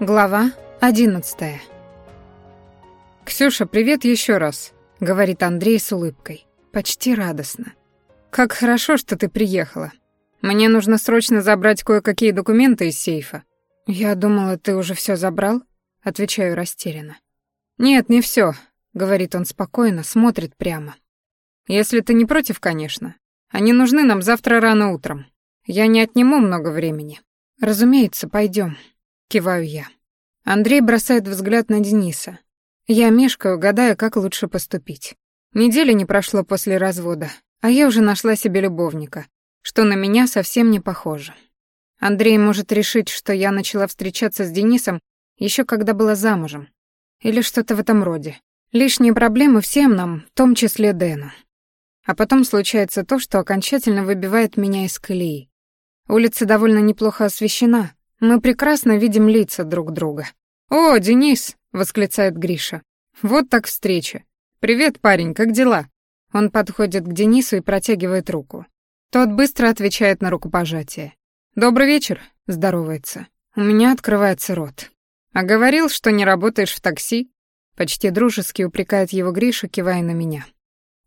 Глава одиннадцатая. «Ксюша, привет еще раз», — говорит Андрей с улыбкой. Почти радостно. «Как хорошо, что ты приехала. Мне нужно срочно забрать кое-какие документы из сейфа». «Я думала, ты уже все забрал?» — отвечаю растерянно. «Нет, не все, говорит он спокойно, смотрит прямо. «Если ты не против, конечно. Они нужны нам завтра рано утром. Я не отниму много времени». «Разумеется, пойдем. Киваю я. Андрей бросает взгляд на Дениса. Я мешкаю, гадая, как лучше поступить. Недели не прошло после развода, а я уже нашла себе любовника, что на меня совсем не похоже. Андрей может решить, что я начала встречаться с Денисом еще когда была замужем. Или что-то в этом роде. Лишние проблемы всем нам, в том числе Дэну. А потом случается то, что окончательно выбивает меня из колеи. Улица довольно неплохо освещена, мы прекрасно видим лица друг друга. «О, Денис!» — восклицает Гриша. «Вот так встреча. Привет, парень, как дела?» Он подходит к Денису и протягивает руку. Тот быстро отвечает на рукопожатие. «Добрый вечер», — здоровается. У меня открывается рот. «А говорил, что не работаешь в такси?» Почти дружески упрекает его Гриша, кивая на меня.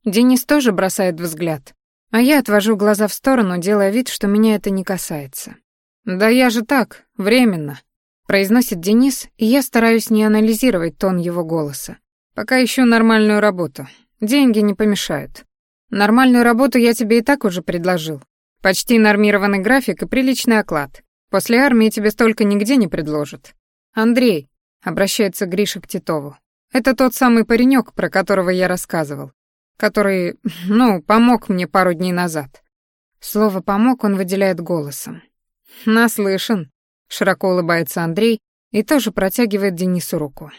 Денис тоже бросает взгляд, а я отвожу глаза в сторону, делая вид, что меня это не касается. «Да я же так, временно», — произносит Денис, и я стараюсь не анализировать тон его голоса. «Пока ищу нормальную работу. Деньги не помешают. Нормальную работу я тебе и так уже предложил. Почти нормированный график и приличный оклад. После армии тебе столько нигде не предложат. Андрей», — обращается Гриша к Титову, «это тот самый паренек, про которого я рассказывал, который, ну, помог мне пару дней назад». Слово «помог» он выделяет голосом. «Наслышан», — широко улыбается Андрей и тоже протягивает Денису руку.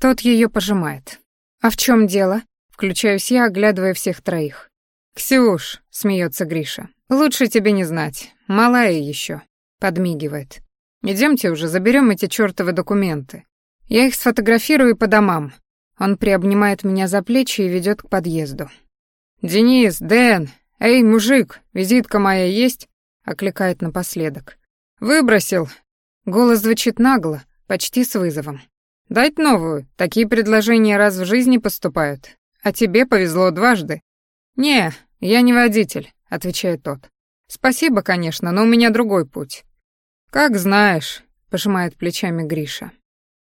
Тот ее пожимает. «А в чем дело?» — включаюсь я, оглядывая всех троих. «Ксюш», — смеется Гриша, — «лучше тебе не знать, малая еще», — подмигивает. Идемте уже, заберем эти чертовы документы. Я их сфотографирую по домам». Он приобнимает меня за плечи и ведет к подъезду. «Денис, Дэн, эй, мужик, визитка моя есть?» — окликает напоследок. «Выбросил». Голос звучит нагло, почти с вызовом. «Дать новую. Такие предложения раз в жизни поступают. А тебе повезло дважды». «Не, я не водитель», — отвечает тот. «Спасибо, конечно, но у меня другой путь». «Как знаешь», — пожимает плечами Гриша.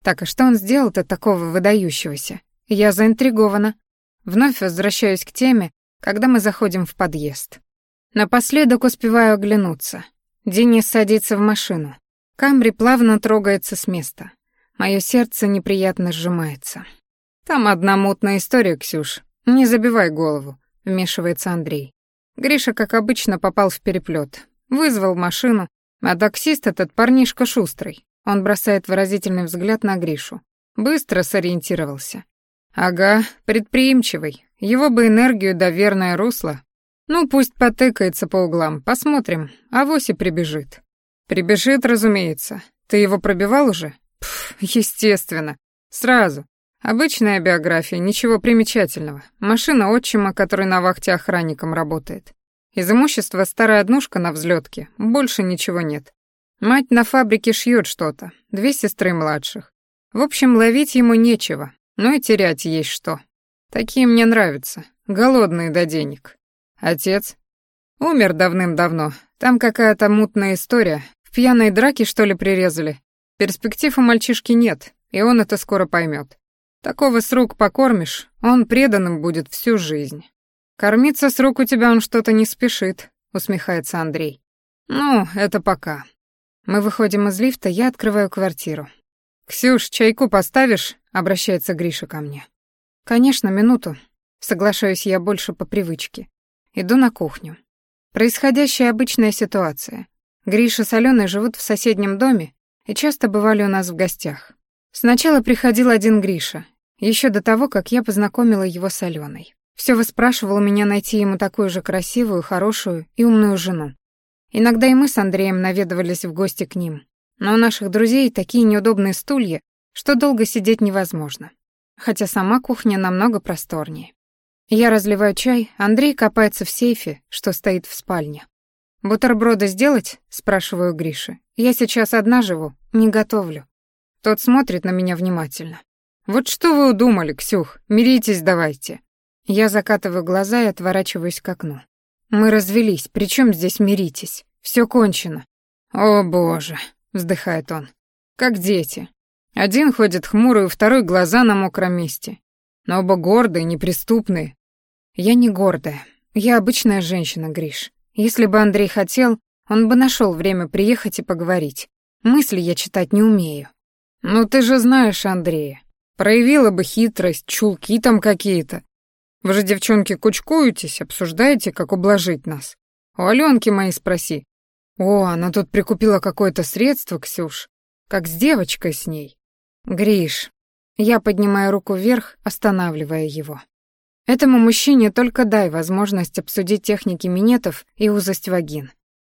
«Так, а что он сделал-то такого выдающегося? Я заинтригована». Вновь возвращаюсь к теме, когда мы заходим в подъезд. Напоследок успеваю оглянуться. Денис садится в машину. Камри плавно трогается с места. Мое сердце неприятно сжимается. «Там одна мутная история, Ксюш. Не забивай голову», — вмешивается Андрей. Гриша, как обычно, попал в переплет. Вызвал машину, а таксист этот парнишка шустрый. Он бросает выразительный взгляд на Гришу. Быстро сориентировался. Ага, предприимчивый. Его бы энергию до верное русло ну, пусть потыкается по углам, посмотрим, а Воси прибежит. Прибежит, разумеется. Ты его пробивал уже? Пф, естественно. Сразу. Обычная биография, ничего примечательного. Машина отчима, который на вахте охранником работает. Из имущества старая однушка на взлетке, больше ничего нет. Мать на фабрике шьет что-то, две сестры младших. В общем, ловить ему нечего, но и терять есть что. Такие мне нравятся, голодные до денег. Отец? Умер давным-давно. Там какая-то мутная история. В пьяной драке, что ли, прирезали? Перспектив у мальчишки нет, и он это скоро поймет. Такого с рук покормишь, он преданным будет всю жизнь. Кормиться с рук у тебя он что-то не спешит, усмехается Андрей. Ну, это пока. Мы выходим из лифта, я открываю квартиру. «Ксюш, чайку поставишь?» — обращается Гриша ко мне. «Конечно, минуту». Соглашаюсь я больше по привычке. Иду на кухню. Происходящая обычная ситуация. Гриша с Аленой живут в соседнем доме и часто бывали у нас в гостях. Сначала приходил один Гриша, еще до того, как я познакомила его с Аленой. Все выспрашивал меня найти ему такую же красивую, хорошую и умную жену. Иногда и мы с Андреем наведывались в гости к ним. Но у наших друзей такие неудобные стулья, что долго сидеть невозможно. Хотя сама кухня намного просторнее. Я разливаю чай, Андрей копается в сейфе, что стоит в спальне. «Бутерброды сделать?» — спрашиваю Гриши. «Я сейчас одна живу, не готовлю». Тот смотрит на меня внимательно. «Вот что вы удумали, Ксюх? Миритесь давайте». Я закатываю глаза и отворачиваюсь к окну. «Мы развелись, причем здесь миритесь? Все кончено». «О, боже», — вздыхает он. «Как дети. Один ходит хмурый, второй глаза на мокром месте. Но оба гордые, неприступные. Я не гордая. Я обычная женщина, Гриш. Если бы Андрей хотел, он бы нашел время приехать и поговорить. Мысли я читать не умею. Ну ты же знаешь Андрея. Проявила бы хитрость, чулки там какие-то. Вы же, девчонки, кучкуетесь, обсуждаете, как ублажить нас. У Аленки моей спроси. О, она тут прикупила какое-то средство, Ксюш. Как с девочкой с ней. Гриш. Я поднимаю руку вверх, останавливая его. Этому мужчине только дай возможность обсудить техники минетов и узость вагин.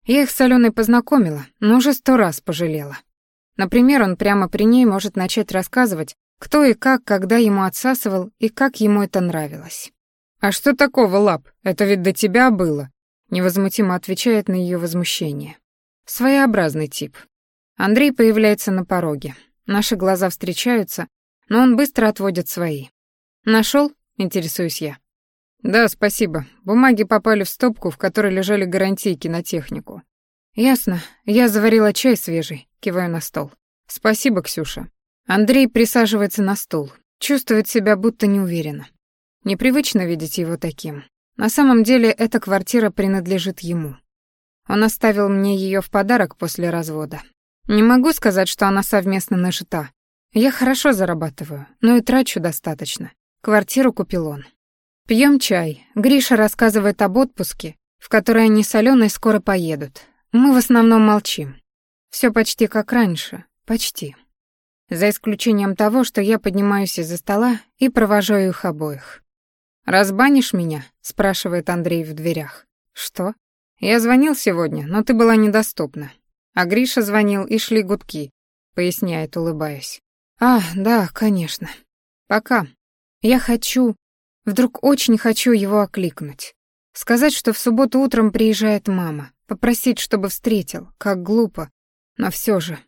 Я их с Аленой познакомила, но уже сто раз пожалела. Например, он прямо при ней может начать рассказывать, кто и как, когда ему отсасывал и как ему это нравилось. «А что такого, Лап? Это ведь до тебя было», — невозмутимо отвечает на ее возмущение. Своеобразный тип. Андрей появляется на пороге. Наши глаза встречаются, но он быстро отводит свои. Нашел? интересуюсь я. «Да, спасибо. Бумаги попали в стопку, в которой лежали гарантийки на технику». «Ясно. Я заварила чай свежий», — киваю на стол. «Спасибо, Ксюша». Андрей присаживается на стул, чувствует себя будто неуверенно. Непривычно видеть его таким. На самом деле эта квартира принадлежит ему. Он оставил мне ее в подарок после развода. Не могу сказать, что она совместно нажита. Я хорошо зарабатываю, но и трачу достаточно. Квартиру купил он. Пьем чай. Гриша рассказывает об отпуске, в который они с Аленой скоро поедут. Мы в основном молчим. Все почти как раньше. Почти за исключением того, что я поднимаюсь из-за стола и провожаю их обоих. «Разбанишь меня?» — спрашивает Андрей в дверях. «Что?» «Я звонил сегодня, но ты была недоступна. А Гриша звонил, и шли гудки», — поясняет, улыбаясь. «А, да, конечно. Пока. Я хочу, вдруг очень хочу его окликнуть. Сказать, что в субботу утром приезжает мама, попросить, чтобы встретил, как глупо, но все же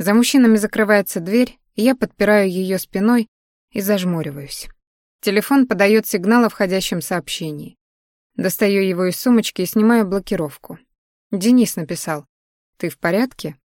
за мужчинами закрывается дверь, я подпираю ее спиной и зажмуриваюсь. Телефон подает сигнал о входящем сообщении. Достаю его из сумочки и снимаю блокировку. Денис написал. «Ты в порядке?»